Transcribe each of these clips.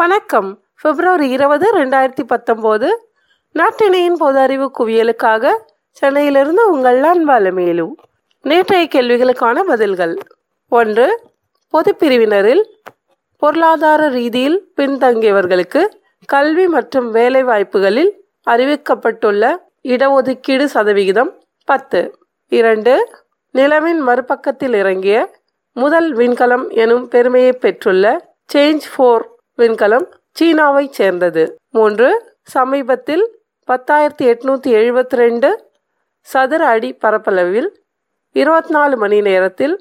வணக்கம். பிப்ரவரி இருபது ரெண்டாயிரத்தி பத்தொம்போது. நாட்டினையின் பொது அறிவு குவியலுக்காக சென்னையிலிருந்து உங்கள் அன்பாலமேலு நேற்றைய கேள்விகளுக்கான பதில்கள். ஒன்று பொதுப்பிரிவினரில் பொருளாதார ரீதியில் பின்தங்கியவர்களுக்கு கல்வி மற்றும் வேலைவாய்ப்புகளில் அறிவிக்கப்பட்டுள்ள இடஒதுக்கீடு சதவிகிதம் பத்து. இரண்டு நிலவின் மறுபக்கத்தில் இறங்கிய முதல் விண்கலம் எனும் பெருமையை பெற்றுள்ள சேஞ்ச் ஃபோர் விண்கலம் சீனாவைச் சேர்ந்தது. மூன்று சமீபத்தில் பத்தாயிரத்தி எட்நூற்றி எழுபத்தி ரெண்டு சதுர அடி பரப்பளவில் இருபத்தி நாலு மணி நேரத்தில்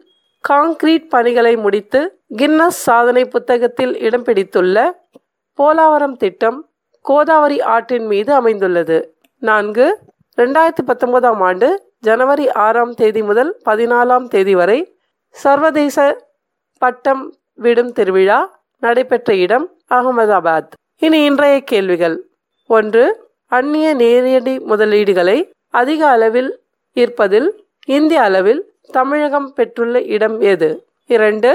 காங்கிரீட் பணிகளை முடித்து கின்னஸ் சாதனை புத்தகத்தில் இடம் பிடித்துள்ள போலாவரம் திட்டம் கோதாவரி ஆற்றின் மீது அமைந்துள்ளது. நான்கு ரெண்டாயிரத்தி பத்தொன்பதாம் ஆண்டு ஜனவரி ஆறாம் தேதி முதல் பதினாலாம் தேதி வரை சர்வதேச பட்டம் விடும் திருவிழா நடைபெற்ற இடம் அகமதாபாத். இனி இன்றைய கேள்விகள். ஒன்று அந்நிய நேரடி முதலீடுகளை அதிக அளவில் ஈர்ப்பதில் இந்திய அளவில் தமிழகம் பெற்றுள்ள இடம் எது? இரண்டு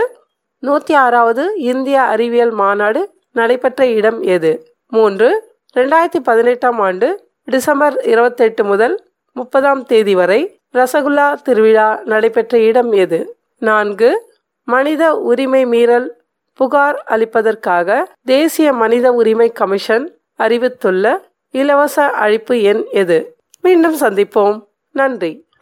நூற்றி ஆறாவது இந்திய அறிவியல் மாநாடு நடைபெற்ற இடம் எது? மூன்று ரெண்டாயிரத்தி பதினெட்டாம் ஆண்டு டிசம்பர் இருபத்தெட்டு முதல் முப்பதாம் தேதி வரை ரசகுல்லா திருவிழா நடைபெற்ற இடம் எது? நான்கு மனித உரிமை மீறல் புகார் அளிப்பதற்காக தேசிய மனித உரிமை கமிஷன் அறிவித்துள்ள இலவச அழைப்பு எண் எது? மீண்டும் சந்திப்போம். நன்றி.